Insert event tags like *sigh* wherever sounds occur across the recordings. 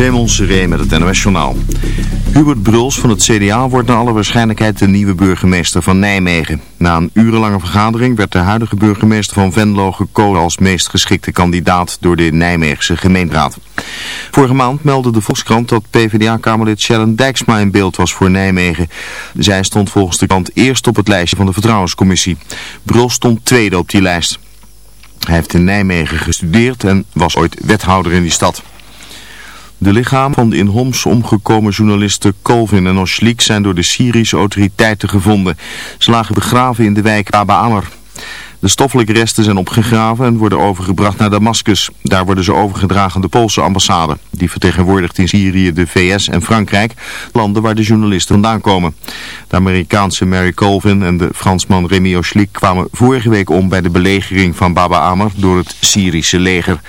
Raymond Seré met het NOS Journaal. Hubert Bruls van het CDA wordt naar alle waarschijnlijkheid de nieuwe burgemeester van Nijmegen. Na een urenlange vergadering werd de huidige burgemeester van Venlo gekozen als meest geschikte kandidaat door de Nijmeegse gemeenteraad. Vorige maand meldde de Volkskrant dat PvdA-kamerlid Sharon Dijksma in beeld was voor Nijmegen. Zij stond volgens de krant eerst op het lijstje van de vertrouwenscommissie. Bruls stond tweede op die lijst. Hij heeft in Nijmegen gestudeerd en was ooit wethouder in die stad. De lichamen van de in Homs omgekomen journalisten Colvin en Oshlik zijn door de Syrische autoriteiten gevonden. Ze lagen begraven in de wijk Baba Amr. De stoffelijke resten zijn opgegraven en worden overgebracht naar Damascus. Daar worden ze overgedragen aan de Poolse ambassade. Die vertegenwoordigt in Syrië de VS en Frankrijk, landen waar de journalisten vandaan komen. De Amerikaanse Mary Colvin en de Fransman Remy Oshlik kwamen vorige week om bij de belegering van Baba Amr door het Syrische leger.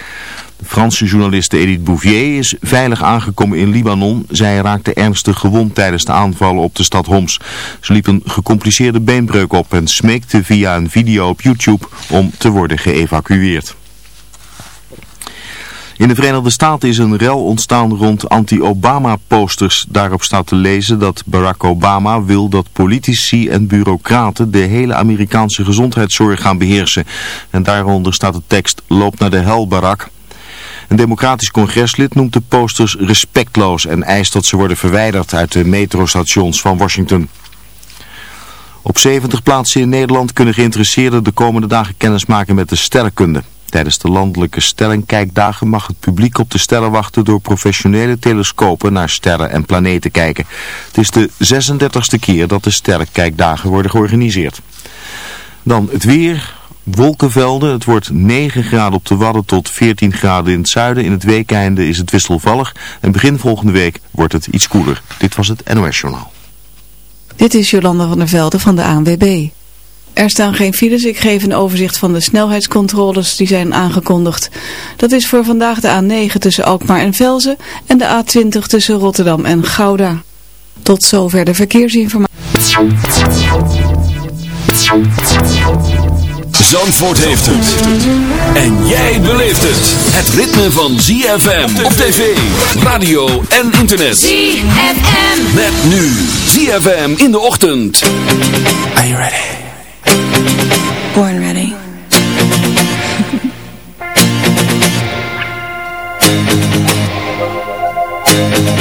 Franse journaliste Edith Bouvier is veilig aangekomen in Libanon. Zij raakte ernstig gewond tijdens de aanvallen op de stad Homs. Ze liep een gecompliceerde beenbreuk op en smeekte via een video op YouTube om te worden geëvacueerd. In de Verenigde Staten is een rel ontstaan rond anti-Obama-posters. Daarop staat te lezen dat Barack Obama wil dat politici en bureaucraten de hele Amerikaanse gezondheidszorg gaan beheersen. En daaronder staat de tekst, loop naar de hel Barack. Een democratisch congreslid noemt de posters respectloos en eist dat ze worden verwijderd uit de metrostations van Washington. Op 70 plaatsen in Nederland kunnen geïnteresseerden de komende dagen kennis maken met de sterrenkunde. Tijdens de landelijke sterrenkijkdagen mag het publiek op de sterren wachten door professionele telescopen naar sterren en planeten kijken. Het is de 36e keer dat de sterrenkijkdagen worden georganiseerd. Dan het weer, wolkenvelden. Het wordt 9 graden op de Wadden tot 14 graden in het zuiden. In het weekeinde is het wisselvallig. En begin volgende week wordt het iets koeler. Dit was het NOS Journaal. Dit is Jolanda van der Velde van de ANWB. Er staan geen files. Ik geef een overzicht van de snelheidscontroles die zijn aangekondigd. Dat is voor vandaag de A9 tussen Alkmaar en Velzen en de A20 tussen Rotterdam en Gouda. Tot zover de verkeersinformatie. Zandvoort heeft het. En jij beleeft het. Het ritme van ZFM op tv, radio en internet. ZFM. Met nu ZFM in de ochtend. Are you ready? Born ready. *laughs*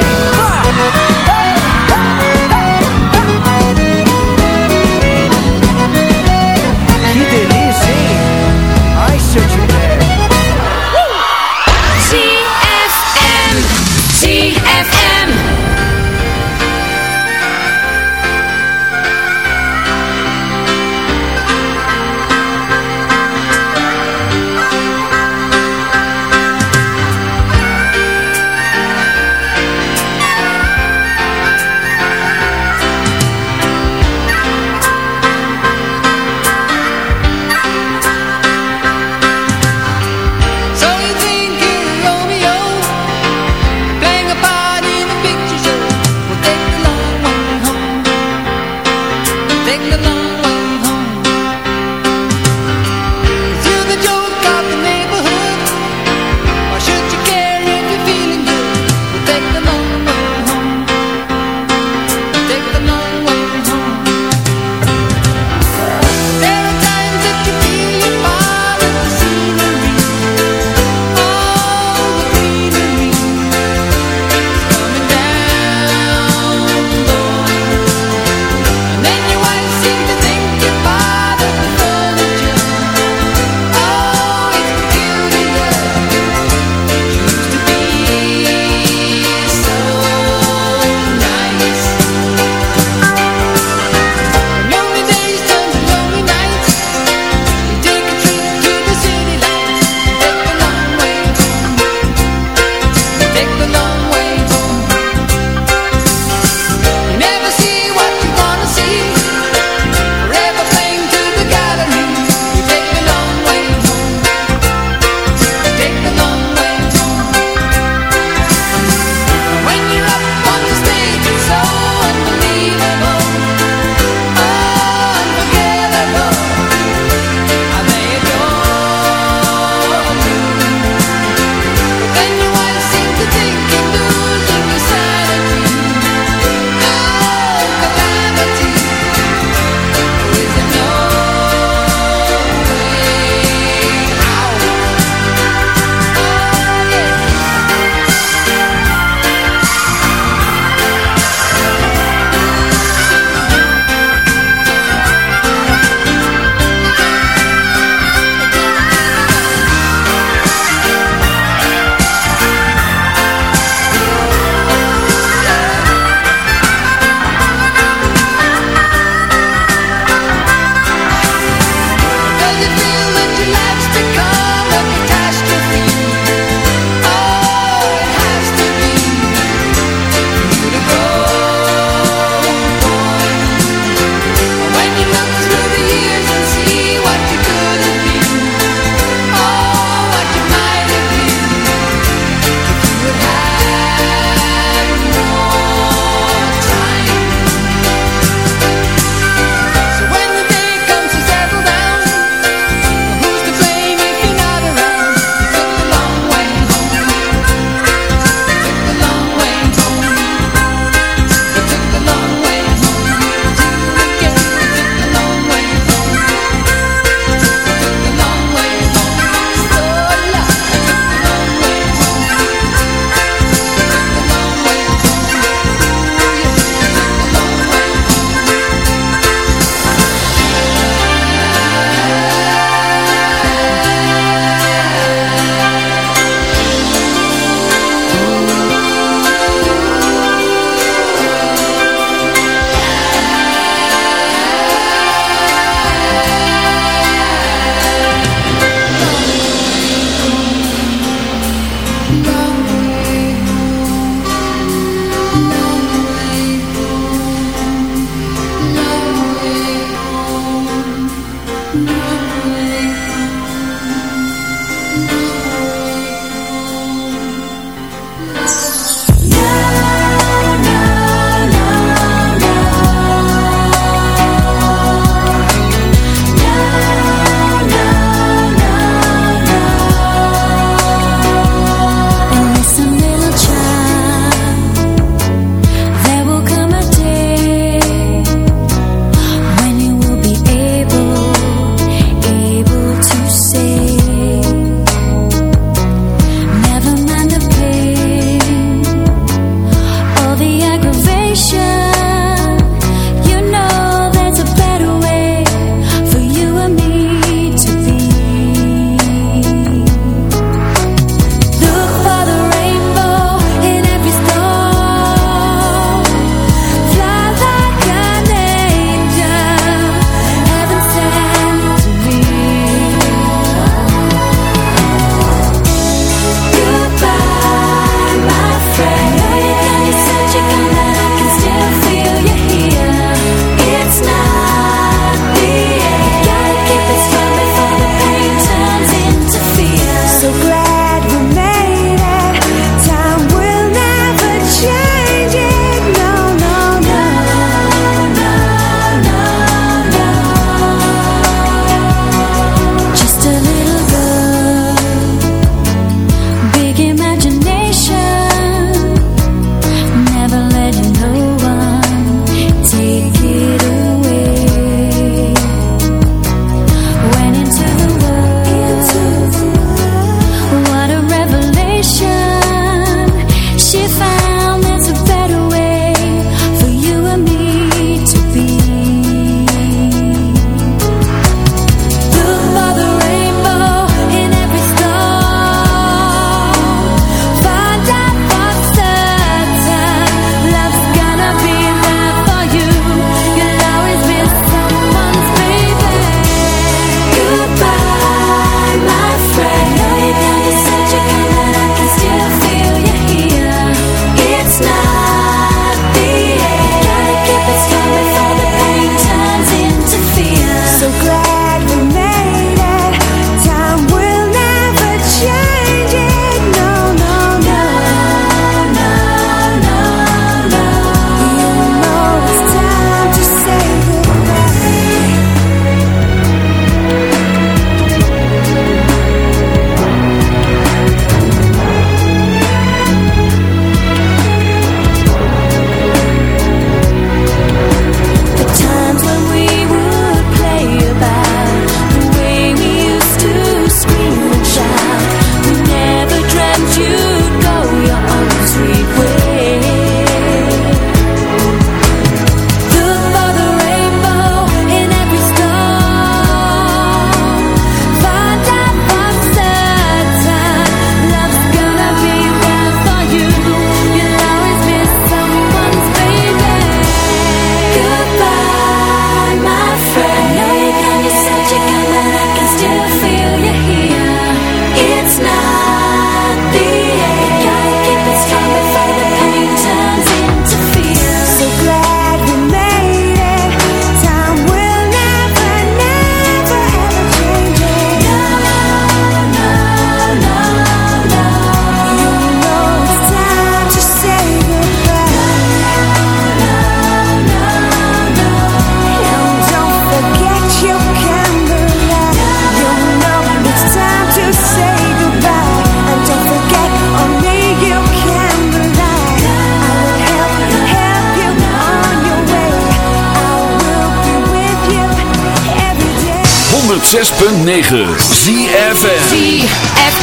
106.9 ZFM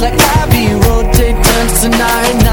like ivy road. Take turns tonight.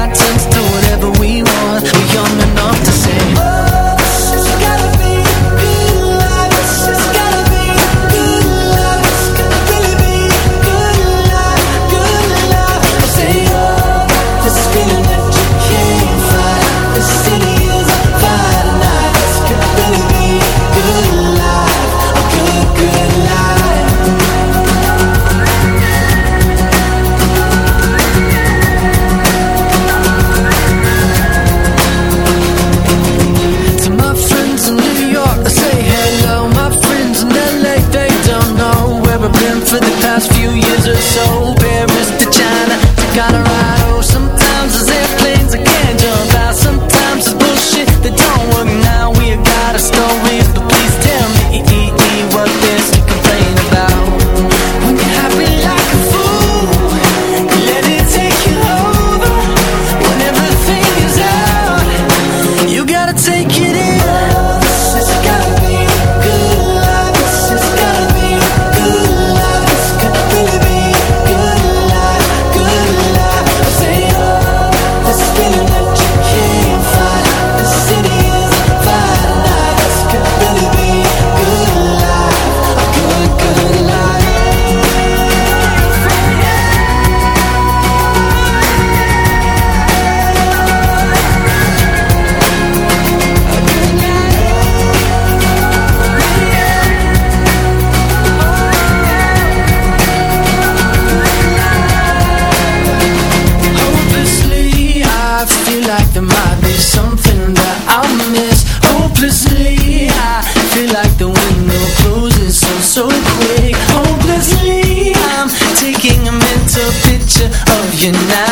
you now.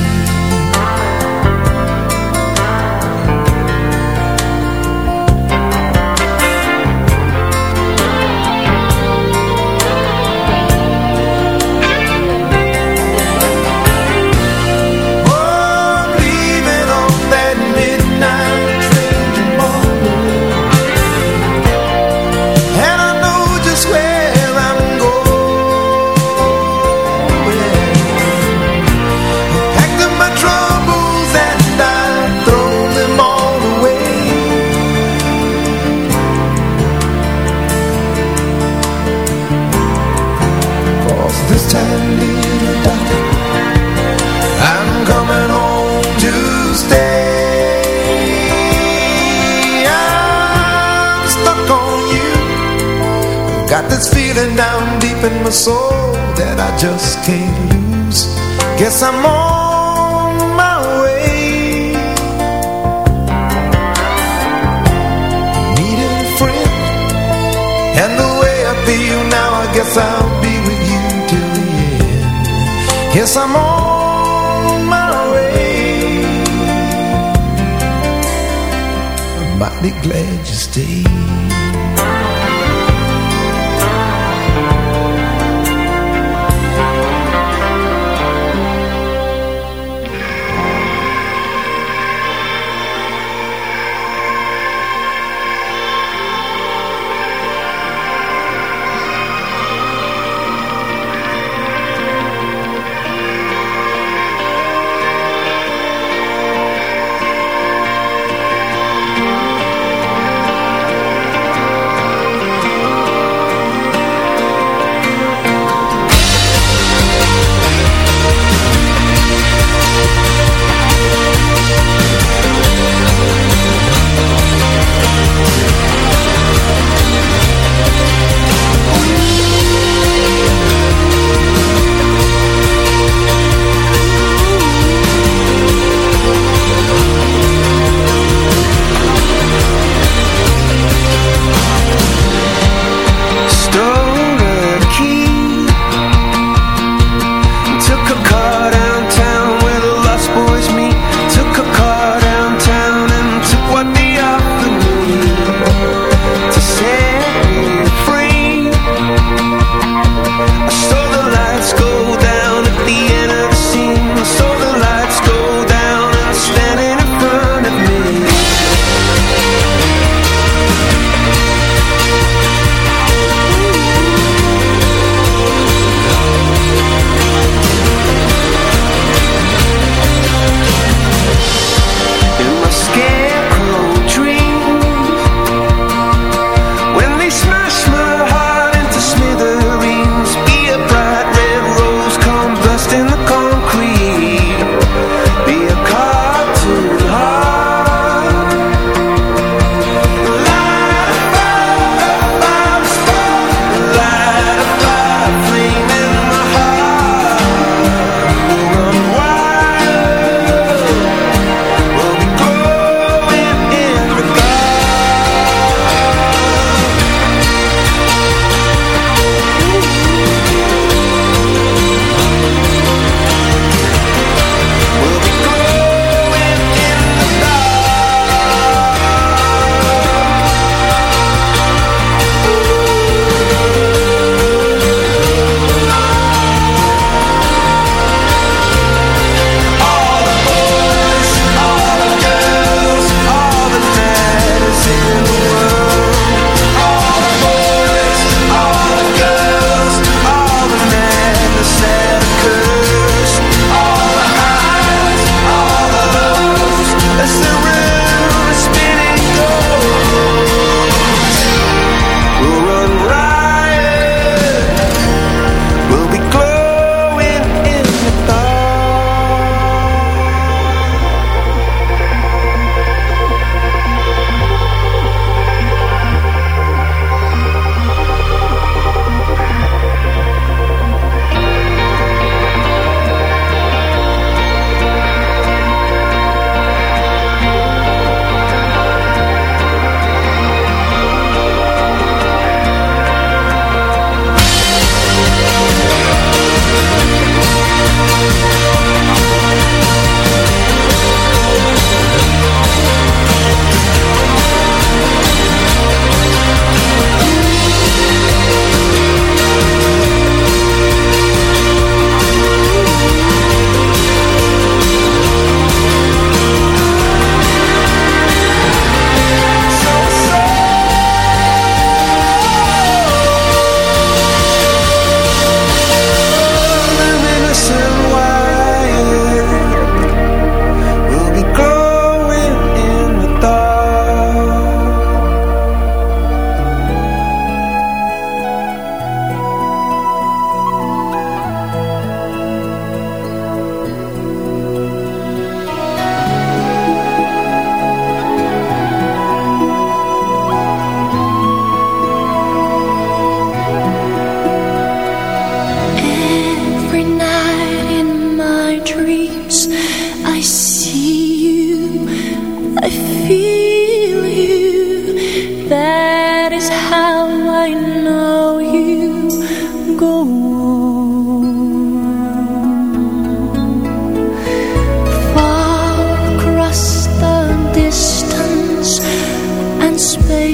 this time, little darling I'm coming home to stay. I'm stuck on you. I've got this feeling down deep in my soul That I just can't lose. Guess I'm on my way. Needed a friend. And the way I feel now I guess I'm Yes, I'm on my way. I'm mighty glad you stayed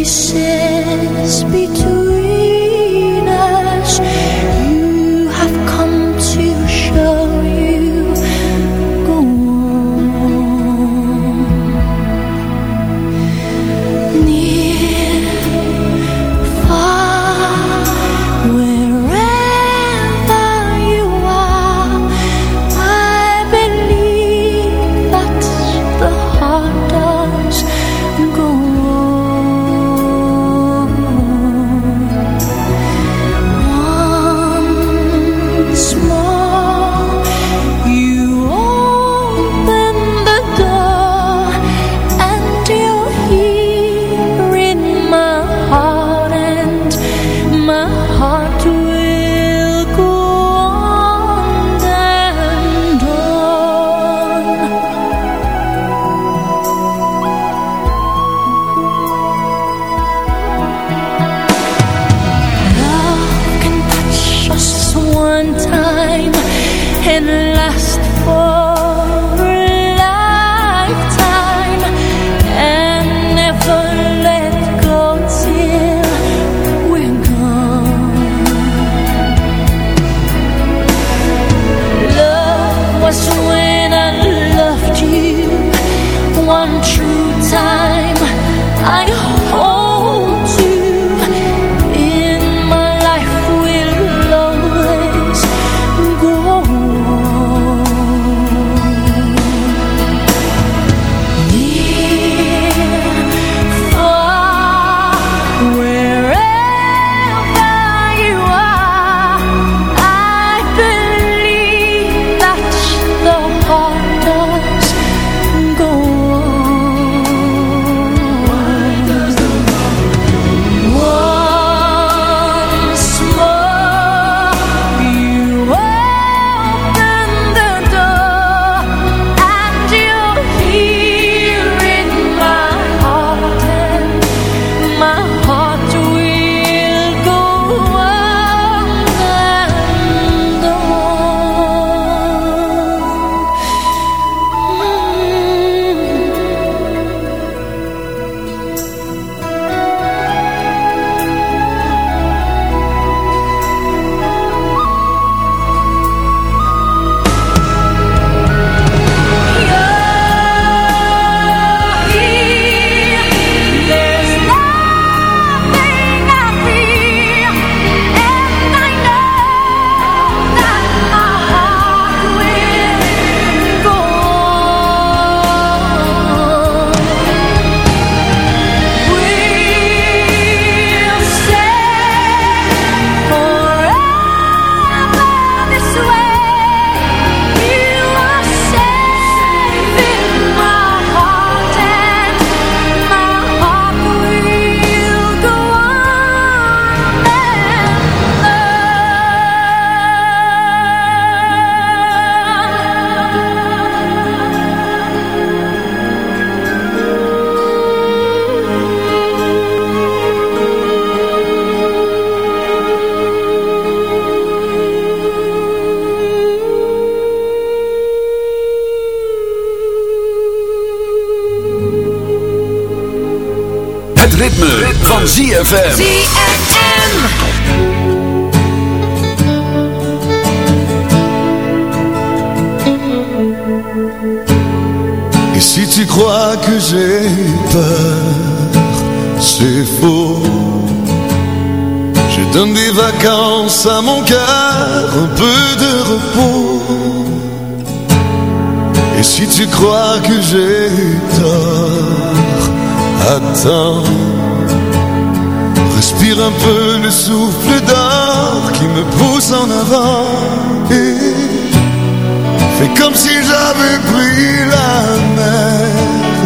places between Het ritme, van ZFM. ZFM. Et si tu crois que j'ai peur, c'est faux. Je donne des vacances à mon cœur, un peu de repos. Et si tu crois que j'ai tort, attends. Respire un peu le souffle d'or qui me pousse en avant. Et Fais comme si j'avais pris la mer.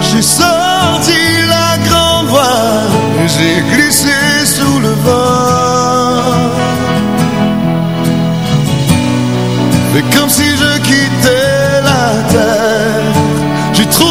J'ai sorti la grande voile et j'ai glissé sous le vent. Fais comme si je quittais la terre. J'ai trouvé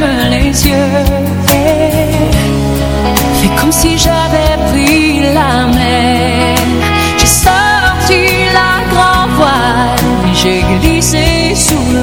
ferme les yeux et fais comme si j'avais pris la mer. J'ai sorti la grand voile et j'ai glissé sous le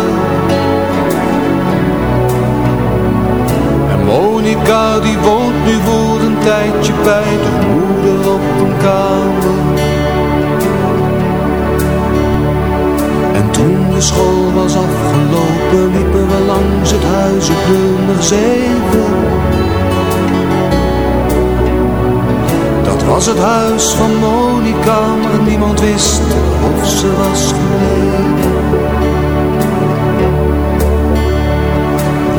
Monica die woont nu voor een tijdje bij de moeder op een kamer. En toen de school was afgelopen liepen we langs het huis op nummer. Dat was het huis van Monica, maar niemand wist of ze was gebleven.